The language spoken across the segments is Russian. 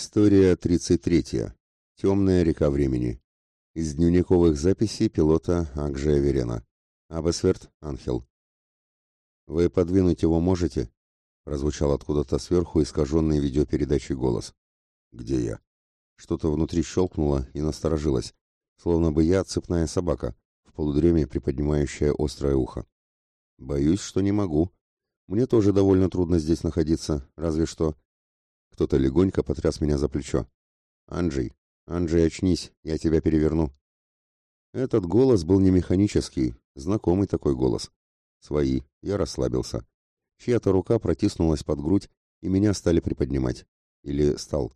История 33. Темная река времени. Из дневниковых записей пилота Акжея Верена. Абесверт Анхел. «Вы подвинуть его можете?» Прозвучал откуда-то сверху искаженный видеопередачей голос. «Где я?» Что-то внутри щелкнуло и насторожилось, словно бы я цепная собака, в полудреме приподнимающая острое ухо. «Боюсь, что не могу. Мне тоже довольно трудно здесь находиться, разве что...» Кто-то легонько потряс меня за плечо. «Анджей, Анджей, очнись, я тебя переверну». Этот голос был не механический, знакомый такой голос. Свои, я расслабился. Чья-то рука протиснулась под грудь, и меня стали приподнимать. Или стал.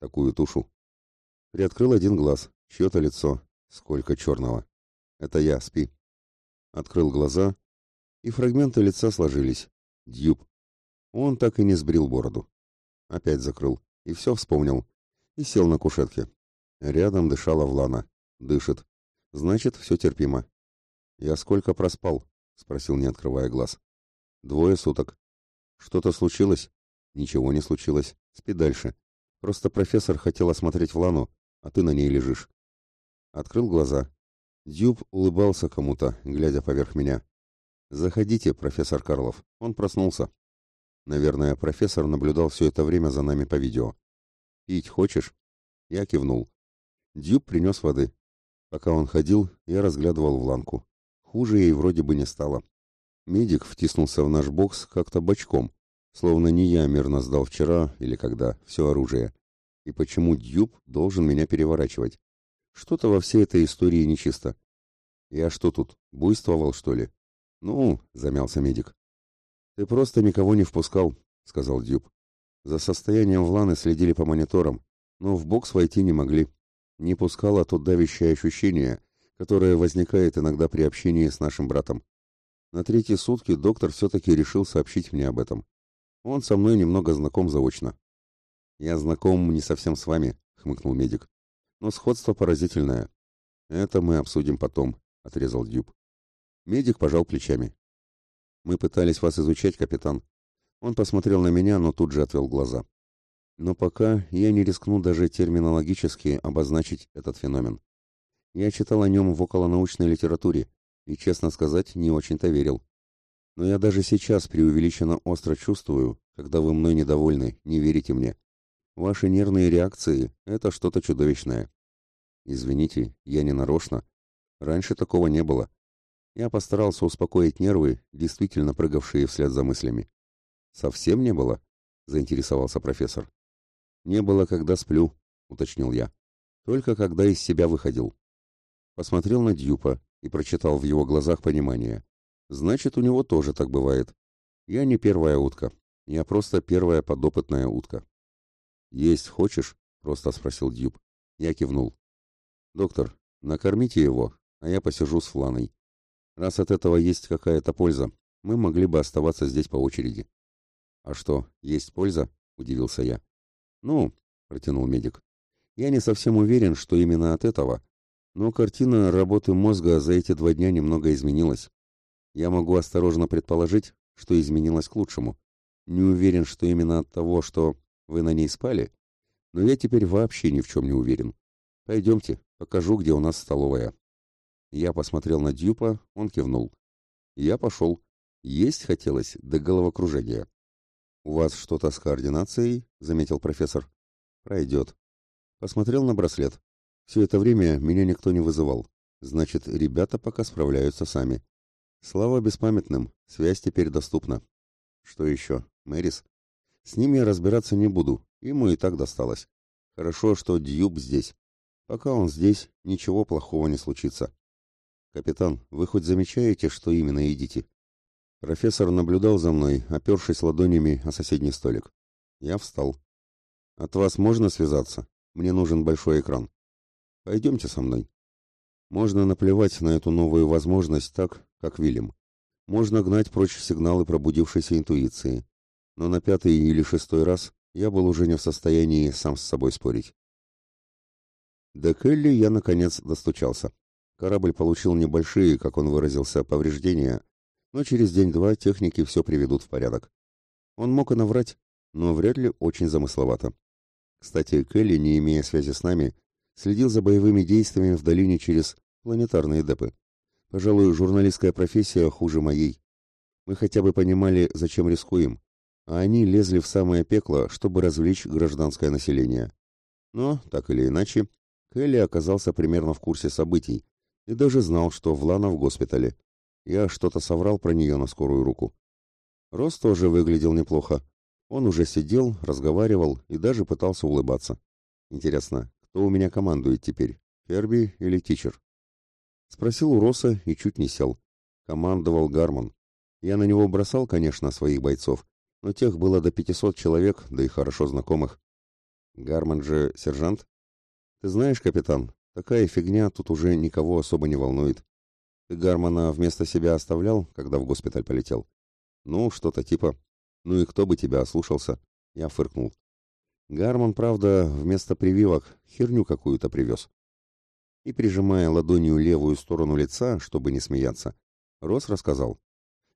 Такую тушу. Приоткрыл один глаз, чье-то лицо. Сколько черного. Это я, спи. Открыл глаза, и фрагменты лица сложились. Дьюб. Он так и не сбрил бороду. Опять закрыл. И все вспомнил. И сел на кушетке. Рядом дышала Влана. Дышит. Значит, все терпимо. «Я сколько проспал?» — спросил, не открывая глаз. «Двое суток». «Что-то случилось?» «Ничего не случилось. Спи дальше. Просто профессор хотел осмотреть Влану, а ты на ней лежишь». Открыл глаза. Дюб улыбался кому-то, глядя поверх меня. «Заходите, профессор Карлов. Он проснулся». Наверное, профессор наблюдал все это время за нами по видео. «Пить хочешь?» Я кивнул. Дюб принес воды. Пока он ходил, я разглядывал Вланку. Хуже ей вроде бы не стало. Медик втиснулся в наш бокс как-то бочком, словно не я мирно сдал вчера или когда все оружие. И почему Дюб должен меня переворачивать? Что-то во всей этой истории нечисто. Я что тут, буйствовал, что ли? Ну, замялся медик. «Ты просто никого не впускал», — сказал Дюб. «За состоянием Вланы следили по мониторам, но в бокс войти не могли. Не пускало то давящее ощущение, которое возникает иногда при общении с нашим братом. На третьи сутки доктор все-таки решил сообщить мне об этом. Он со мной немного знаком заочно». «Я знаком не совсем с вами», — хмыкнул медик. «Но сходство поразительное». «Это мы обсудим потом», — отрезал Дюб. Медик пожал плечами. Мы пытались вас изучать, капитан. Он посмотрел на меня, но тут же отвел глаза. Но пока я не рискну даже терминологически обозначить этот феномен. Я читал о нем в околонаучной литературе и, честно сказать, не очень-то верил. Но я даже сейчас преувеличенно остро чувствую, когда вы мной недовольны, не верите мне. Ваши нервные реакции — это что-то чудовищное. Извините, я не нарочно. Раньше такого не было. Я постарался успокоить нервы, действительно прыгавшие вслед за мыслями. «Совсем не было?» — заинтересовался профессор. «Не было, когда сплю», — уточнил я. «Только когда из себя выходил». Посмотрел на Дьюпа и прочитал в его глазах понимание. «Значит, у него тоже так бывает. Я не первая утка. Я просто первая подопытная утка». «Есть хочешь?» — просто спросил Дьюп. Я кивнул. «Доктор, накормите его, а я посижу с Фланой. Раз от этого есть какая-то польза, мы могли бы оставаться здесь по очереди. А что, есть польза? удивился я. Ну, протянул медик. Я не совсем уверен, что именно от этого, но картина работы мозга за эти два дня немного изменилась. Я могу осторожно предположить, что изменилась к лучшему. Не уверен, что именно от того, что вы на ней спали, но я теперь вообще ни в чем не уверен. Пойдемте, покажу, где у нас столовая. Я посмотрел на Дьюпа, он кивнул. Я пошел. Есть хотелось до головокружения. «У вас что-то с координацией?» — заметил профессор. «Пройдет». Посмотрел на браслет. Все это время меня никто не вызывал. Значит, ребята пока справляются сами. Слава беспамятным, связь теперь доступна. Что еще? Мэрис? С ним я разбираться не буду, ему и так досталось. Хорошо, что Дьюб здесь. Пока он здесь, ничего плохого не случится. «Капитан, вы хоть замечаете, что именно едите?» Профессор наблюдал за мной, опершись ладонями о соседний столик. Я встал. «От вас можно связаться? Мне нужен большой экран. Пойдемте со мной». Можно наплевать на эту новую возможность так, как Вильям. Можно гнать прочь сигналы пробудившейся интуиции. Но на пятый или шестой раз я был уже не в состоянии сам с собой спорить. До Келли я, наконец, достучался. Корабль получил небольшие, как он выразился, повреждения, но через день-два техники все приведут в порядок. Он мог и наврать, но вряд ли очень замысловато. Кстати, Келли, не имея связи с нами, следил за боевыми действиями в долине через планетарные депы. Пожалуй, журналистская профессия хуже моей. Мы хотя бы понимали, зачем рискуем, а они лезли в самое пекло, чтобы развлечь гражданское население. Но, так или иначе, Келли оказался примерно в курсе событий и даже знал, что Влана в госпитале. Я что-то соврал про нее на скорую руку. Рос тоже выглядел неплохо. Он уже сидел, разговаривал и даже пытался улыбаться. Интересно, кто у меня командует теперь, Ферби или Тичер? Спросил у Роса и чуть не сел. Командовал Гармон. Я на него бросал, конечно, своих бойцов, но тех было до 500 человек, да и хорошо знакомых. Гармон же сержант? Ты знаешь, капитан, такая фигня тут уже никого особо не волнует. Ты Гармона вместо себя оставлял, когда в госпиталь полетел? Ну, что-то типа. Ну и кто бы тебя ослушался? Я фыркнул. Гармон, правда, вместо прививок херню какую-то привез. И, прижимая ладонью левую сторону лица, чтобы не смеяться, Рос рассказал.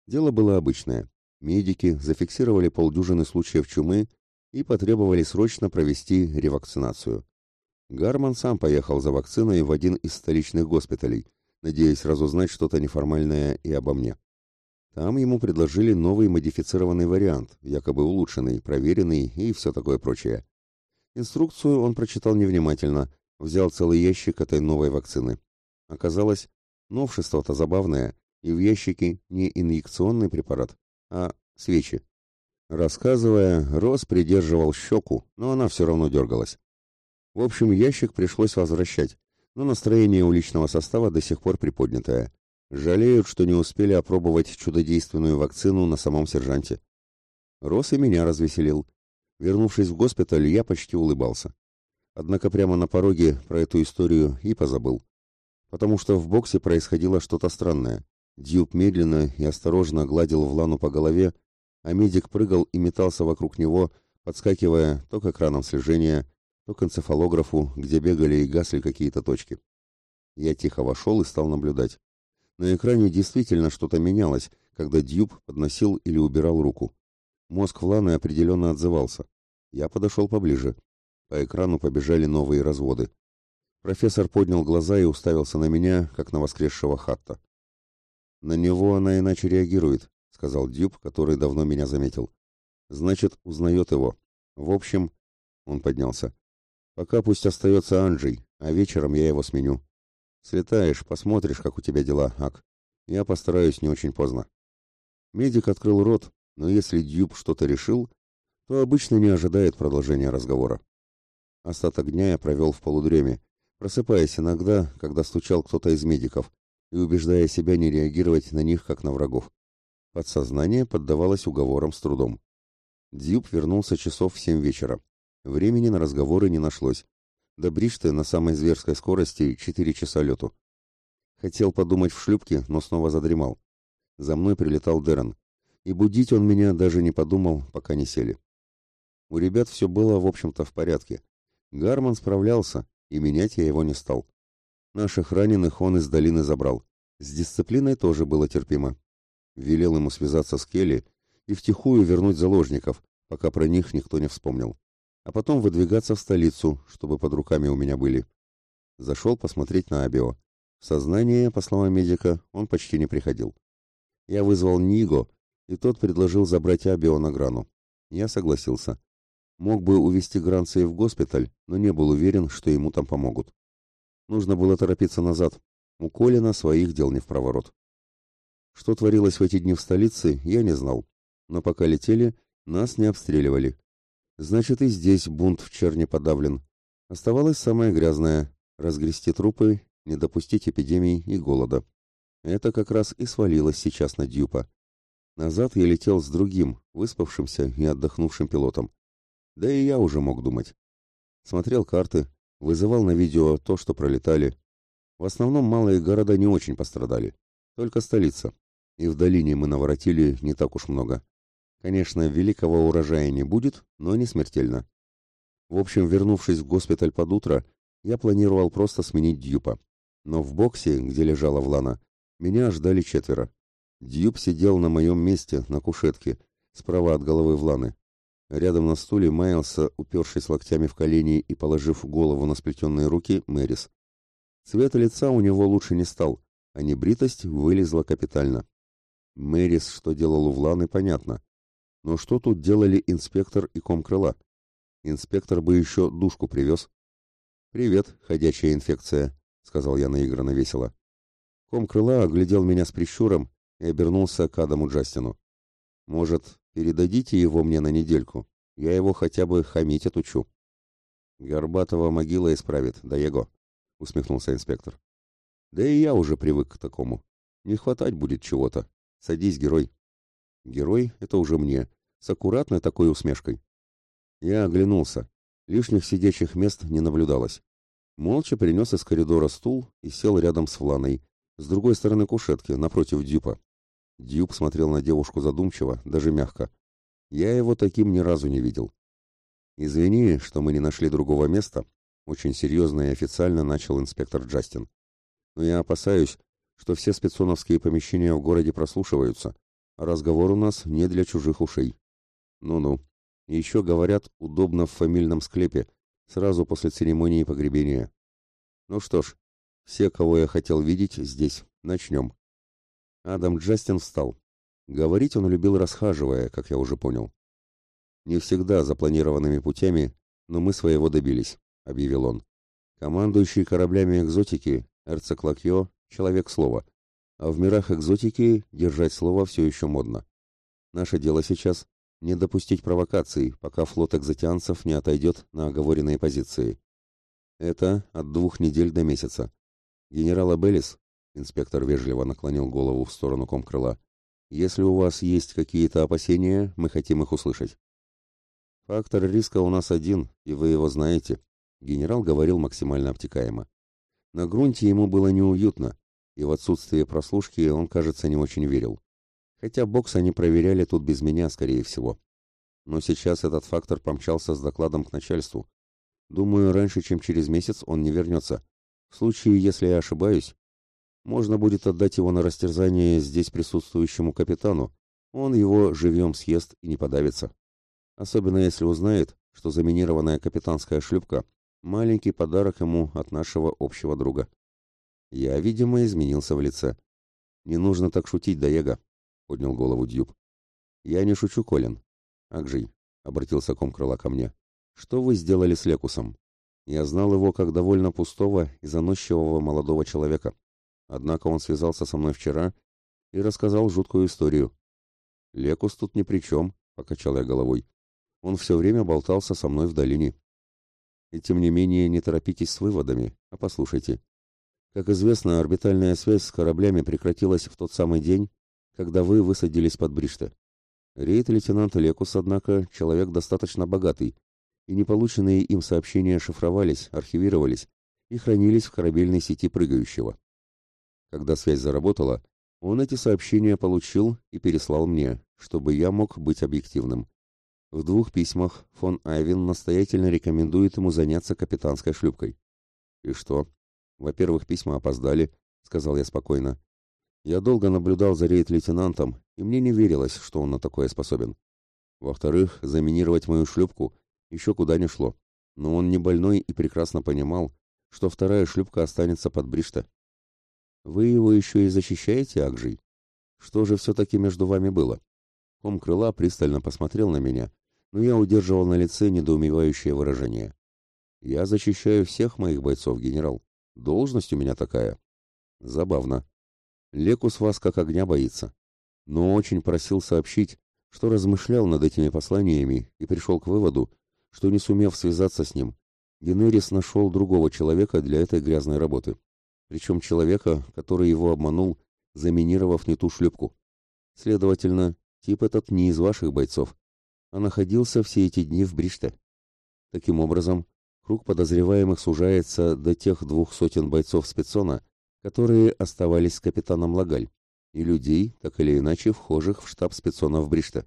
Дело было обычное. Медики зафиксировали полдюжины случаев чумы и потребовали срочно провести ревакцинацию. Гарман сам поехал за вакциной в один из столичных госпиталей, надеясь разузнать что-то неформальное и обо мне. Там ему предложили новый модифицированный вариант, якобы улучшенный, проверенный и все такое прочее. Инструкцию он прочитал невнимательно, взял целый ящик этой новой вакцины. Оказалось, новшество-то забавное, и в ящике не инъекционный препарат, а свечи. Рассказывая, Рос придерживал щеку, но она все равно дергалась. В общем, ящик пришлось возвращать, но настроение у личного состава до сих пор приподнятое. Жалеют, что не успели опробовать чудодейственную вакцину на самом сержанте. Рос и меня развеселил. Вернувшись в госпиталь, я почти улыбался. Однако прямо на пороге про эту историю и позабыл. Потому что в боксе происходило что-то странное. Дьюб медленно и осторожно гладил Влану по голове, а медик прыгал и метался вокруг него, подскакивая то к экранам слежения, то к энцефалографу, где бегали и гасли какие-то точки. Я тихо вошел и стал наблюдать. На экране действительно что-то менялось, когда Дьюб подносил или убирал руку. Мозг Вланы определенно отзывался. Я подошел поближе. По экрану побежали новые разводы. Профессор поднял глаза и уставился на меня, как на воскресшего хатта. «На него она иначе реагирует», — сказал Дьюб, который давно меня заметил. «Значит, узнает его. В общем...» — он поднялся. «Пока пусть остается Анджей, а вечером я его сменю. Слетаешь, посмотришь, как у тебя дела, Ак. Я постараюсь не очень поздно». Медик открыл рот, но если Дьюб что-то решил, то обычно не ожидает продолжения разговора. Остаток дня я провел в полудреме, просыпаясь иногда, когда стучал кто-то из медиков, и убеждая себя не реагировать на них, как на врагов. Подсознание поддавалось уговорам с трудом. Дьюб вернулся часов в семь вечера. Времени на разговоры не нашлось. До Бришты на самой зверской скорости четыре часа лету. Хотел подумать в шлюпке, но снова задремал. За мной прилетал Деран. И будить он меня даже не подумал, пока не сели. У ребят все было, в общем-то, в порядке. Гарман справлялся, и менять я его не стал. Наших раненых он из долины забрал. С дисциплиной тоже было терпимо. Велел ему связаться с Келли и втихую вернуть заложников, пока про них никто не вспомнил. А потом выдвигаться в столицу, чтобы под руками у меня были. Зашел посмотреть на Абио. В сознание, по словам медика, он почти не приходил. Я вызвал Ниго, и тот предложил забрать Абио на Грану. Я согласился. Мог бы увезти Гранции в госпиталь, но не был уверен, что ему там помогут. Нужно было торопиться назад. У Колина своих дел не в проворот. Что творилось в эти дни в столице, я не знал. Но пока летели, нас не обстреливали. Значит, и здесь бунт в черне подавлен. Оставалось самое грязное — разгрести трупы, не допустить эпидемий и голода. Это как раз и свалилось сейчас на Дюпа. Назад я летел с другим, выспавшимся и отдохнувшим пилотом. Да и я уже мог думать. Смотрел карты, Вызывал на видео то, что пролетали. В основном малые города не очень пострадали. Только столица. И в долине мы наворотили не так уж много. Конечно, великого урожая не будет, но не смертельно. В общем, вернувшись в госпиталь под утро, я планировал просто сменить Дьюпа. Но в боксе, где лежала Влана, меня ждали четверо. Дьюп сидел на моем месте, на кушетке, справа от головы Вланы. Рядом на стуле маялся, упершись локтями в колени и положив голову на сплетенные руки, Мэрис. Цвет лица у него лучше не стал, а небритость вылезла капитально. Мэрис, что делал у Вланы, понятно. Но что тут делали инспектор и комкрыла? Инспектор бы еще душку привез. «Привет, ходячая инфекция», — сказал я наигранно весело. Комкрыла оглядел меня с прищуром и обернулся к Адаму Джастину. «Может, передадите его мне на недельку? Я его хотя бы хамить отучу». «Горбатого могила исправит, да его», — усмехнулся инспектор. «Да и я уже привык к такому. Не хватать будет чего-то. Садись, герой». «Герой — это уже мне, с аккуратной такой усмешкой». Я оглянулся. Лишних сидячих мест не наблюдалось. Молча принес из коридора стул и сел рядом с Вланой, с другой стороны кушетки, напротив Дюпа. Дюп смотрел на девушку задумчиво, даже мягко. Я его таким ни разу не видел. «Извини, что мы не нашли другого места», — очень серьезно и официально начал инспектор Джастин. «Но я опасаюсь, что все спецоновские помещения в городе прослушиваются, а разговор у нас не для чужих ушей». «Ну-ну», еще, говорят, удобно в фамильном склепе, сразу после церемонии погребения. Ну что ж, все, кого я хотел видеть, здесь. Начнем. Адам Джастин встал. Говорить он любил расхаживая, как я уже понял. Не всегда запланированными путями, но мы своего добились, объявил он. Командующий кораблями экзотики, Эрцек Лакьо, человек слова. А в мирах экзотики держать слово все еще модно. Наше дело сейчас не допустить провокаций, пока флот экзотианцев не отойдет на оговоренные позиции. Это от двух недель до месяца. Генерал Абелис, инспектор вежливо наклонил голову в сторону комкрыла, если у вас есть какие-то опасения, мы хотим их услышать. Фактор риска у нас один, и вы его знаете, генерал говорил максимально обтекаемо. На грунте ему было неуютно, и в отсутствие прослушки он, кажется, не очень верил. Хотя бокс они проверяли тут без меня, скорее всего. Но сейчас этот фактор помчался с докладом к начальству. Думаю, раньше, чем через месяц, он не вернется. В случае, если я ошибаюсь, можно будет отдать его на растерзание здесь присутствующему капитану. Он его живьем съест и не подавится. Особенно если узнает, что заминированная капитанская шлюпка — маленький подарок ему от нашего общего друга. Я, видимо, изменился в лице. Не нужно так шутить, Даега поднял голову Дьюб. Я не шучу, Колин. Акжий, обратился комкрыла ко мне. Что вы сделали с Лекусом? Я знал его как довольно пустого и заносчивого молодого человека. Однако он связался со мной вчера и рассказал жуткую историю. Лекус тут ни при чем, покачал я головой. Он все время болтался со мной в долине. И тем не менее не торопитесь с выводами, а послушайте. Как известно, орбитальная связь с кораблями прекратилась в тот самый день, когда вы высадились под Бриште. Рейд лейтенанта Лекус, однако, человек достаточно богатый, и неполученные им сообщения шифровались, архивировались и хранились в корабельной сети прыгающего. Когда связь заработала, он эти сообщения получил и переслал мне, чтобы я мог быть объективным. В двух письмах фон Айвин настоятельно рекомендует ему заняться капитанской шлюпкой. И что? Во-первых, письма опоздали, сказал я спокойно. Я долго наблюдал за рейд-лейтенантом, и мне не верилось, что он на такое способен. Во-вторых, заминировать мою шлюпку еще куда не шло. Но он не больной и прекрасно понимал, что вторая шлюпка останется под Бришта. Вы его еще и защищаете, Акжий? Что же все-таки между вами было? Ком крыла пристально посмотрел на меня, но я удерживал на лице недоумевающее выражение. Я защищаю всех моих бойцов, генерал. Должность у меня такая. Забавно. Лекус вас как огня боится. Но очень просил сообщить, что размышлял над этими посланиями и пришел к выводу, что не сумев связаться с ним, Генерис нашел другого человека для этой грязной работы. Причем человека, который его обманул, заминировав не ту шлюпку. Следовательно, тип этот не из ваших бойцов, а находился все эти дни в Бриште. Таким образом, круг подозреваемых сужается до тех двух сотен бойцов спецона, которые оставались с капитаном Лагаль, и людей, так или иначе, вхожих в штаб спецонов Бришта.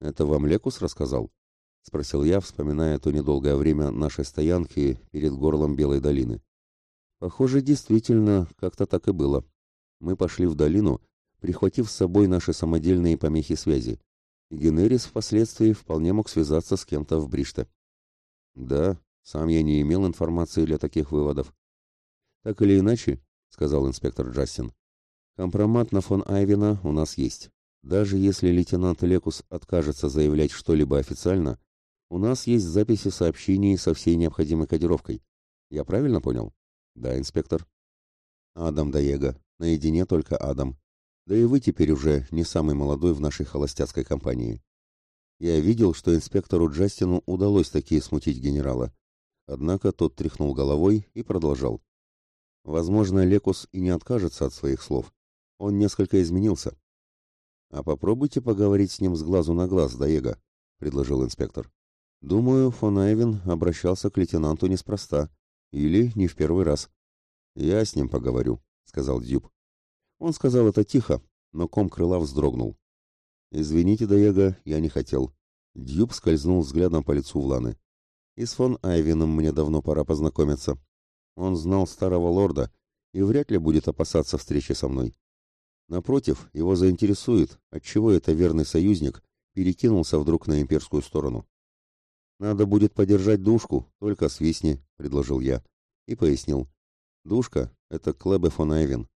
«Это вам Лекус рассказал?» — спросил я, вспоминая то недолгое время нашей стоянки перед горлом Белой долины. Похоже, действительно, как-то так и было. Мы пошли в долину, прихватив с собой наши самодельные помехи связи, и Генерис впоследствии вполне мог связаться с кем-то в Бриште. Да, сам я не имел информации для таких выводов. Так или иначе, сказал инспектор Джастин, компромат на фон Айвена у нас есть. Даже если лейтенант Лекус откажется заявлять что-либо официально, у нас есть записи сообщений со всей необходимой кодировкой. Я правильно понял? Да, инспектор. Адам Даега. Наедине только Адам. Да и вы теперь уже не самый молодой в нашей холостяцкой компании. Я видел, что инспектору Джастину удалось таки смутить генерала. Однако тот тряхнул головой и продолжал. Возможно, Лекус и не откажется от своих слов. Он несколько изменился. А попробуйте поговорить с ним с глазу на глаз, Даега, предложил инспектор. Думаю, фон Айвен обращался к лейтенанту неспроста. Или не в первый раз. Я с ним поговорю, сказал Дюб. Он сказал это тихо, но ком крыла вздрогнул. «Извините, Даега, я не хотел». Дьюб скользнул взглядом по лицу Вланы. «И с фон Айвином мне давно пора познакомиться. Он знал старого лорда и вряд ли будет опасаться встречи со мной. Напротив, его заинтересует, отчего это верный союзник перекинулся вдруг на имперскую сторону. «Надо будет подержать душку, только свистни», — предложил я. И пояснил. «Душка — это Клебе фон Айвен.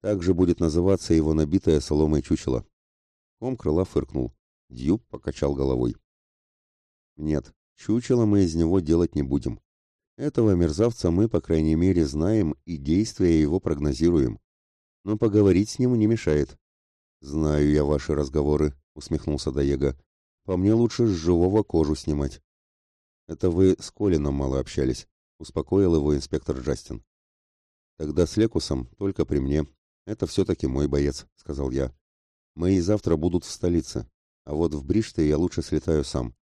Также будет называться его набитое соломой чучело. Ком крыла фыркнул. Дьюб покачал головой. Нет, чучело мы из него делать не будем. Этого мерзавца мы, по крайней мере, знаем и действия его прогнозируем. Но поговорить с ним не мешает. Знаю я ваши разговоры, усмехнулся Даега. По мне лучше с живого кожу снимать. Это вы с Колином мало общались, успокоил его инспектор Джастин. Тогда с Лекусом только при мне, «Это все-таки мой боец», — сказал я. «Мои завтра будут в столице, а вот в Бриште я лучше слетаю сам.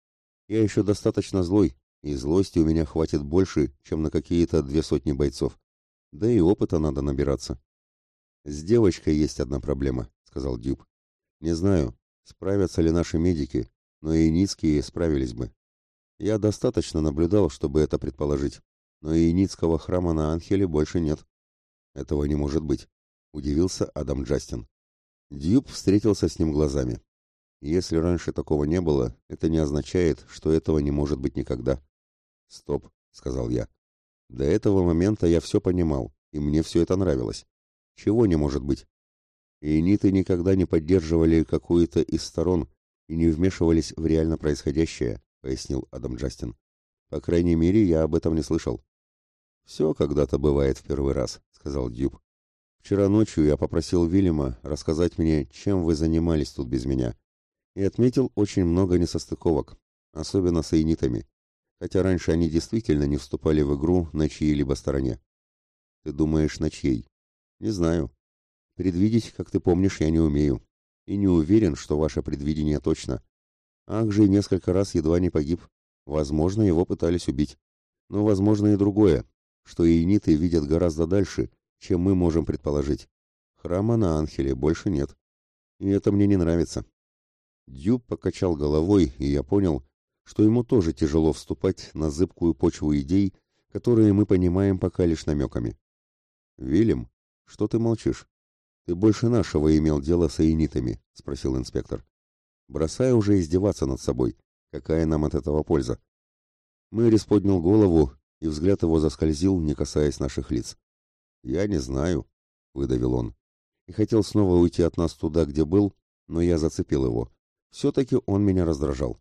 Я еще достаточно злой, и злости у меня хватит больше, чем на какие-то две сотни бойцов. Да и опыта надо набираться». «С девочкой есть одна проблема», — сказал Дюб. «Не знаю, справятся ли наши медики, но и ницкие справились бы. Я достаточно наблюдал, чтобы это предположить, но и ницкого храма на Анхеле больше нет. Этого не может быть. — удивился Адам Джастин. Дьюб встретился с ним глазами. Если раньше такого не было, это не означает, что этого не может быть никогда. «Стоп», — сказал я. До этого момента я все понимал, и мне все это нравилось. Чего не может быть? И ниты никогда не поддерживали какую-то из сторон и не вмешивались в реально происходящее, пояснил Адам Джастин. По крайней мере, я об этом не слышал. Все когда-то бывает в первый раз, сказал Дюб. Вчера ночью я попросил Вильяма рассказать мне, чем вы занимались тут без меня, и отметил очень много несостыковок, особенно с айнитами, хотя раньше они действительно не вступали в игру на чьей-либо стороне. Ты думаешь, на чьей? Не знаю. Предвидеть, как ты помнишь, я не умею, и не уверен, что ваше предвидение точно. Акжи несколько раз едва не погиб. Возможно, его пытались убить. Но возможно и другое, что иениты видят гораздо дальше чем мы можем предположить. Храма на Анхеле больше нет. И это мне не нравится. Дюб покачал головой, и я понял, что ему тоже тяжело вступать на зыбкую почву идей, которые мы понимаем пока лишь намеками. «Вильям, что ты молчишь? Ты больше нашего имел дело с аинитами», — спросил инспектор. «Бросай уже издеваться над собой. Какая нам от этого польза?» Мэрис поднял голову, и взгляд его заскользил, не касаясь наших лиц. «Я не знаю», — выдавил он. И хотел снова уйти от нас туда, где был, но я зацепил его. Все-таки он меня раздражал.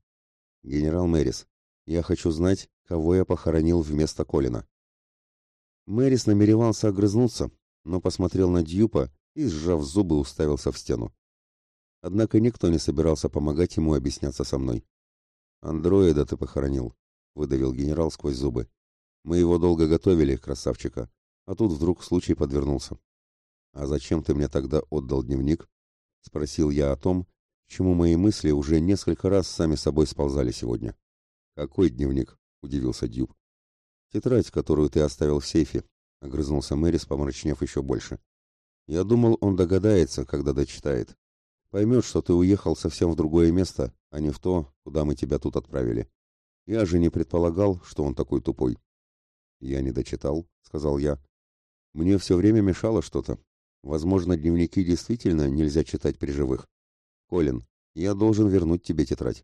«Генерал Мэрис, я хочу знать, кого я похоронил вместо Колина». Мэрис намеревался огрызнуться, но посмотрел на Дьюпа и, сжав зубы, уставился в стену. Однако никто не собирался помогать ему объясняться со мной. «Андроида ты похоронил», — выдавил генерал сквозь зубы. «Мы его долго готовили, красавчика. А тут вдруг случай подвернулся. «А зачем ты мне тогда отдал дневник?» — спросил я о том, чему мои мысли уже несколько раз сами собой сползали сегодня. «Какой дневник?» — удивился Дюб. «Тетрадь, которую ты оставил в сейфе», — огрызнулся Мэрис, помрачнев еще больше. «Я думал, он догадается, когда дочитает. Поймет, что ты уехал совсем в другое место, а не в то, куда мы тебя тут отправили. Я же не предполагал, что он такой тупой». «Я не дочитал», — сказал я. Мне все время мешало что-то. Возможно, дневники действительно нельзя читать при живых. Колин, Я должен вернуть тебе тетрадь.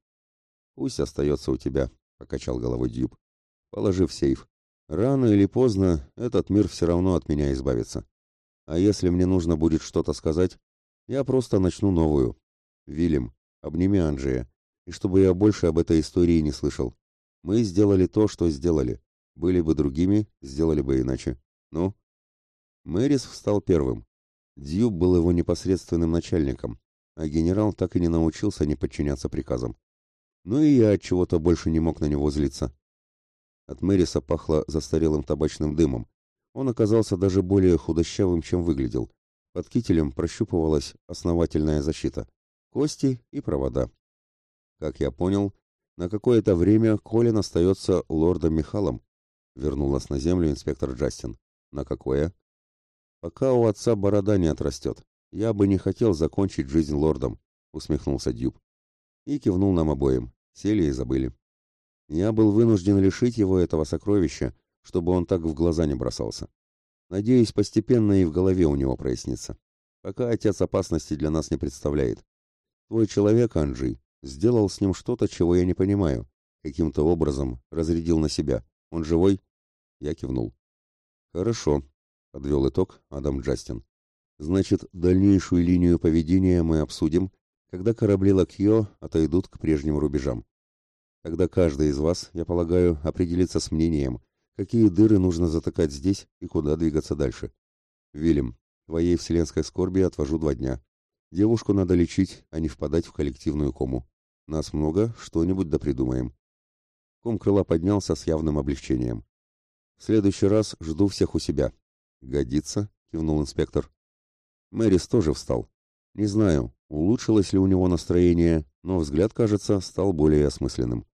Пусть остается у тебя, покачал головой Дьюб. Положи в сейф. Рано или поздно этот мир все равно от меня избавится. А если мне нужно будет что-то сказать, я просто начну новую. Вильям, обними Анджея, и чтобы я больше об этой истории не слышал. Мы сделали то, что сделали. Были бы другими, сделали бы иначе. Ну? Мэрис встал первым. Дьюб был его непосредственным начальником, а генерал так и не научился не подчиняться приказам. Ну и я от чего-то больше не мог на него злиться. От Мэриса пахло застарелым табачным дымом. Он оказался даже более худощавым, чем выглядел. Под кителем прощупывалась основательная защита. Кости и провода. Как я понял, на какое-то время Колин остается лордом Михалом. Вернул нас на землю инспектор Джастин. На какое? Пока у отца борода не отрастет. Я бы не хотел закончить жизнь лордом, усмехнулся Дюб. И кивнул нам обоим. Сели и забыли. Я был вынужден лишить его этого сокровища, чтобы он так в глаза не бросался. Надеюсь, постепенно и в голове у него прояснится. Пока отец опасности для нас не представляет. Твой человек, Анджей, сделал с ним что-то, чего я не понимаю. Каким-то образом разрядил на себя. Он живой? Я кивнул. Хорошо, подвел итог Адам Джастин. Значит, дальнейшую линию поведения мы обсудим, когда корабли Лакьё отойдут к прежним рубежам. Тогда каждый из вас, я полагаю, определится с мнением, какие дыры нужно затыкать здесь и куда двигаться дальше. Вильям, твоей вселенской скорби отвожу два дня. Девушку надо лечить, а не впадать в коллективную кому. Нас много, что-нибудь да придумаем. Ком крыла поднялся с явным облегчением. В следующий раз жду всех у себя. Годится, кивнул инспектор. Мэрис тоже встал. Не знаю, улучшилось ли у него настроение, но взгляд, кажется, стал более осмысленным.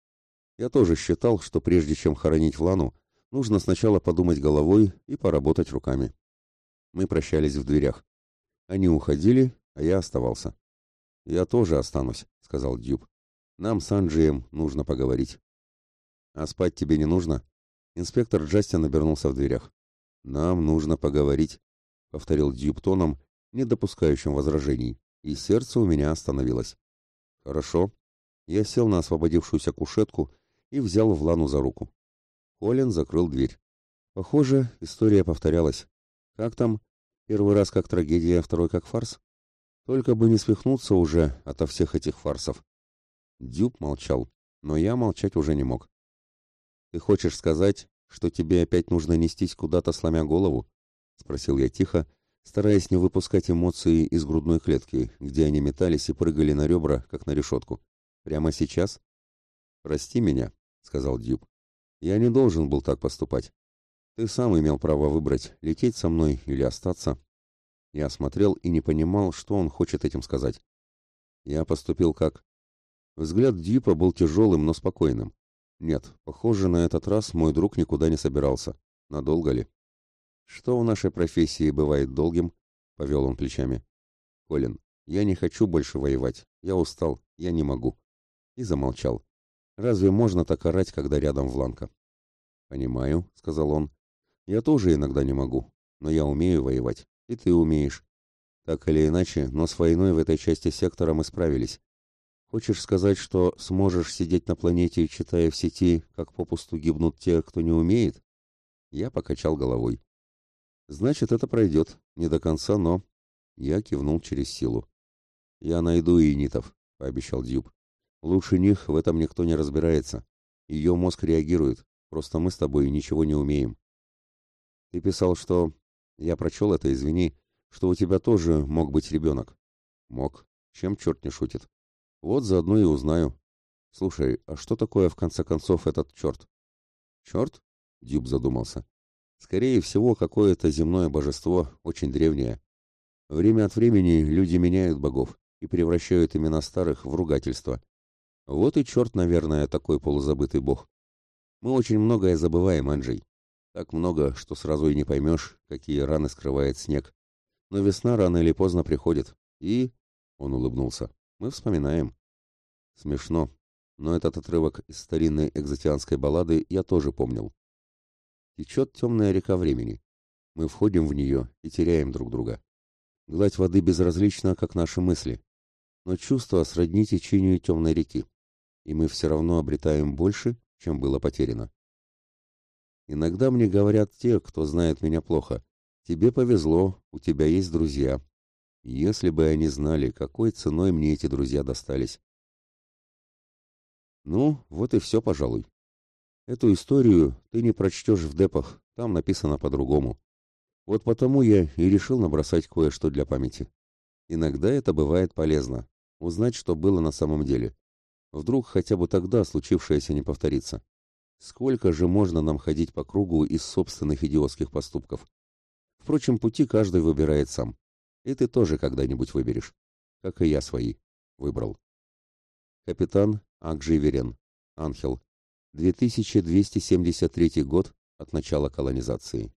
Я тоже считал, что прежде чем хоронить Влану, нужно сначала подумать головой и поработать руками. Мы прощались в дверях. Они уходили, а я оставался. «Я тоже останусь», — сказал Дьюб. «Нам с Анджием нужно поговорить». «А спать тебе не нужно?» Инспектор Джастин обернулся в дверях. «Нам нужно поговорить», — повторил Дьюб тоном, не допускающим возражений, и сердце у меня остановилось. «Хорошо». Я сел на освободившуюся кушетку и взял Влану за руку. Колин закрыл дверь. Похоже, история повторялась. Как там? Первый раз как трагедия, второй как фарс? Только бы не свихнуться уже ото всех этих фарсов. Дюб молчал, но я молчать уже не мог. «Ты хочешь сказать, что тебе опять нужно нестись куда-то, сломя голову?» — спросил я тихо, стараясь не выпускать эмоции из грудной клетки, где они метались и прыгали на ребра, как на решетку. «Прямо сейчас?» «Прости меня», — сказал Дюб. «Я не должен был так поступать. Ты сам имел право выбрать, лететь со мной или остаться. Я смотрел и не понимал, что он хочет этим сказать. Я поступил как... Взгляд Дипа был тяжелым, но спокойным. Нет, похоже, на этот раз мой друг никуда не собирался. Надолго ли? Что в нашей профессии бывает долгим? Повел он плечами. Колин, я не хочу больше воевать. Я устал. Я не могу. И замолчал. Разве можно так орать, когда рядом Вланка? Понимаю, сказал он. Я тоже иногда не могу, но я умею воевать. И ты умеешь. Так или иначе, но с войной в этой части сектора мы справились. Хочешь сказать, что сможешь сидеть на планете, читая в сети, как попусту гибнут те, кто не умеет? Я покачал головой. Значит, это пройдет. Не до конца, но... Я кивнул через силу. Я найду инитов, пообещал Дюб. Лучше них в этом никто не разбирается. Ее мозг реагирует. Просто мы с тобой ничего не умеем. Ты писал, что я прочел это, извини, что у тебя тоже мог быть ребенок. Мог. Чем черт не шутит? Вот заодно и узнаю. Слушай, а что такое в конце концов этот черт? Черт? Дюб задумался. Скорее всего, какое-то земное божество, очень древнее. Время от времени люди меняют богов и превращают имена старых в ругательство. Вот и черт, наверное, такой полузабытый бог. Мы очень многое забываем, Анджей. Так много, что сразу и не поймешь, какие раны скрывает снег. Но весна рано или поздно приходит, и... Он улыбнулся. Мы вспоминаем. Смешно, но этот отрывок из старинной экзотианской баллады я тоже помнил. Течет темная река времени. Мы входим в нее и теряем друг друга. Гладь воды безразлична, как наши мысли. но чувства сродни течению темной реки, и мы все равно обретаем больше, чем было потеряно. Иногда мне говорят те, кто знает меня плохо, «Тебе повезло, у тебя есть друзья». Если бы они знали, какой ценой мне эти друзья достались. Ну, вот и все, пожалуй. Эту историю ты не прочтешь в депах, там написано по-другому. Вот потому я и решил набросать кое-что для памяти. Иногда это бывает полезно, узнать, что было на самом деле. Вдруг хотя бы тогда случившееся не повторится. Сколько же можно нам ходить по кругу из собственных идиотских поступков? Впрочем, пути каждый выбирает сам. И ты тоже когда-нибудь выберешь. Как и я свои. Выбрал. Капитан Акживерен. Анхел. 2273 год от начала колонизации.